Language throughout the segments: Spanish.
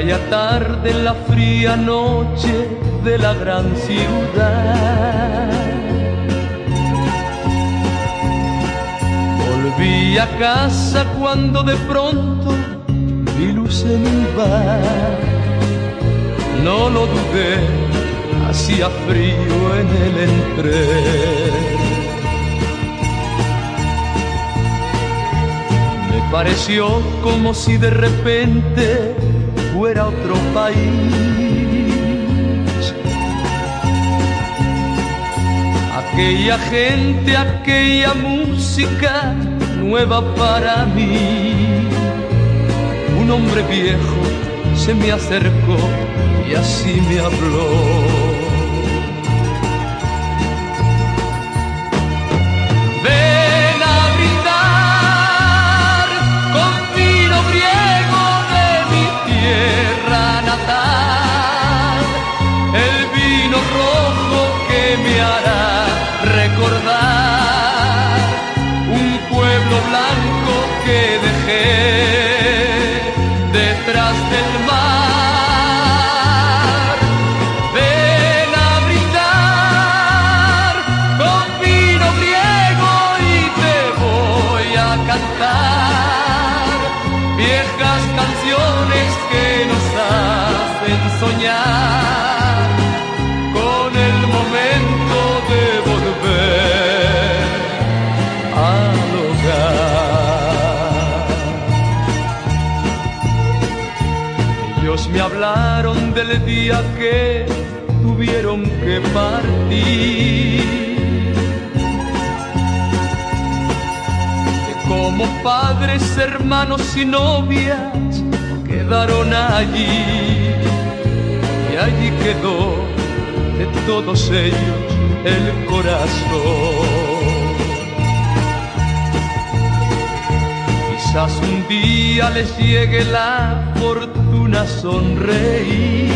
aquella tarde en la fría noche de la gran ciudad. Volví a casa cuando de pronto vi luz en un bar. No lo dudé, hacía frío en el entré. Me pareció como si de repente fuera otro país. Aquella gente, aquella música nueva para mí. Un hombre viejo se me acercó y así me habló. Detrás del mar. Ven a brindar con vino griego y te voy a cantar viejas canciones que nos hacen soñar Ellos me hablaron del día que tuvieron que partir. De cómo padres, hermanos y novias quedaron allí. Y allí quedó de todos ellos el corazón. Quizás un día les llegue la fortuna sonreír.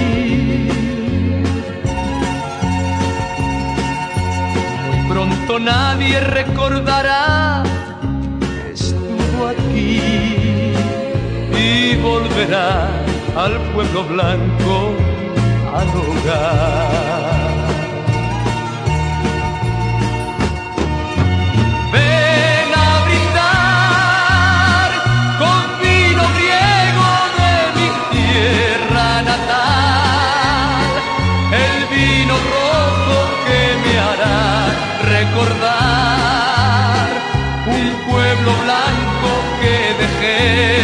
Muy pronto nadie recordará que estuvo aquí y volverá al pueblo blanco al hogar. recordar un pueblo blanco que dejé.